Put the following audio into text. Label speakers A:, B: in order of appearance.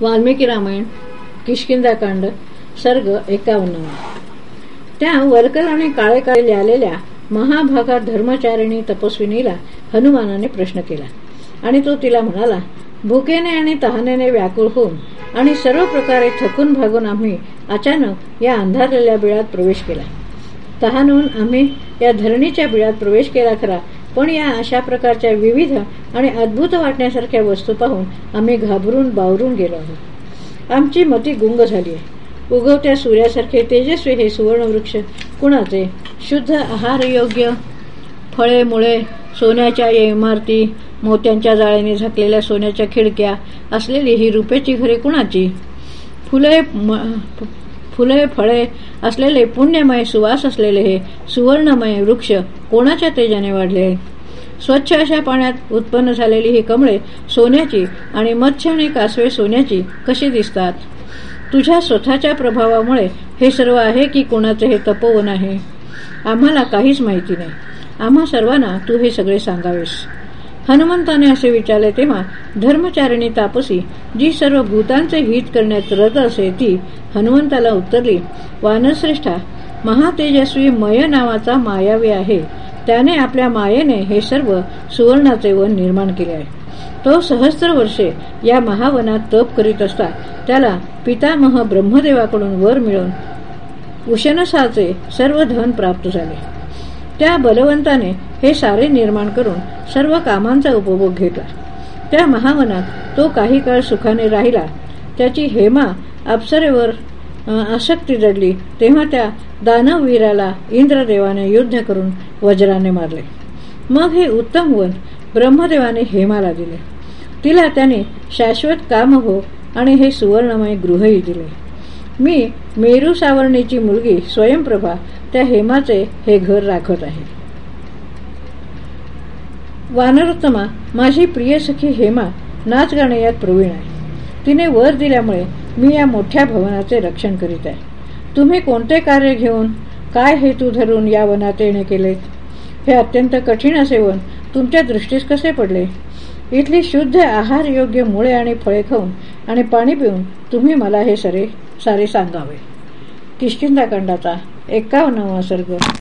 A: वाल्मिकी रामायण किशकिंदाकांड सर्ग एकावन्न. त्या वरकर आणि काळे काळे आलेल्या महाभागात धर्मचारिणी तपस्विनीला हनुमानाने प्रश्न केला. आणि तो तिला म्हणाला भुकेने आणि तहानेने व्याकुळ होऊन आणि सर्व प्रकारे थकून भागून आम्ही अचानक या अंधारलेल्या बिळात प्रवेश केला. तहानून आम्ही या धरणीच्या बिळात प्रवेश केला खरा पण या अशा प्रकारच्या विविध आणि अद्भुत वाटण्यासारख्या वस्तू पाहून आम्ही घाबरून बावरून गेलो आहोत. आमची मती गुंग झाली आहे. उगवत्या सूर्यासारखे तेजस्वी हे सुवर्णवृक्ष कुणाचे? शुद्ध आहार योग्य फळे मुळे सोन्याच्या या इमारती मोत्यांच्या जाळ्याने झाकलेल्या सोन्याच्या खिडक्या असलेली ही रुपेची घरे कुणाची? फुले फुले फळे असलेले पुण्यमय सुवास असलेले हे सुवर्णमय वृक्ष कोणाच्या तेजाने वाढले स्वच्छ अशा पाण्यात उत्पन्न झालेली ही कमळे सोन्याची आणि मत्स्य आणि कासवे सोन्याची कशी दिसतात? तुझ्या स्वतःच्या प्रभावामुळे हे सर्व आहे की कोणाचे हे तपोवन आहे? आम्हाला काहीच माहिती नाही. आम्हा सर्वांना तू हे सगळे सांगावेस. हनुमंताने असे विचारले तेव्हा धर्मचारिणी तापसी जी सर्व भूतांचे हित करण्यात रत असे ती हनुमंताला उत्तरली वानश्रेष्ठा महातेजस्वी मय नावाचा मायावी आहे. त्याने आपल्या मायेने हे सर्व सुवर्णाचे वन निर्माण केले आहे. तो सहस्त्र वर्षे या महावनात तप करीत असता त्याला पितामह ब्रह्मदेवाकडून वर मिळून उशनसाचे सर्व धन प्राप्त झाले. त्या बलवंताने हे सारे निर्माण करून सर्व कामांचा उपभोग घेतला. त्या महावनात तो काही काळ सुखाने राहिला. त्याची हेमा अप्सरेवर आसक्ती जडली. तेव्हा त्या दानववीराला इंद्रदेवाने युद्ध करून वज्राने मारले. मग हे उत्तम वन ब्रह्मदेवाने हेमाला दिले. तिला त्याने शाश्वत काम हो आणि हे सुवर्णमय गृहही दिले. मी मेरू सावर्णीची मुलगी स्वयंप्रभा त्या हेमाचे हे घर राखत आहे. वानरोत्तमा माझी प्रिय सखी हेमा नाच गाणे यात प्रवीण आहे. तिने वर दिल्यामुळे मी या मोठ्या भवनाचे रक्षण करीत आहे. तुम्ही कोणते कार्य घेऊन काय हेतू धरून या वनात येणे केलेत? हे अत्यंत कठीण असे वन. तुमच्या दृष्टीस कसे पडले? इथली शुद्ध आहार योग्य मुळे आणि फळे खाऊन आणि पाणी पिऊन तुम्ही मला हे सरे सारे सांगावे. किशकिंदाकांडाचा एकावन्नावा सर्ग.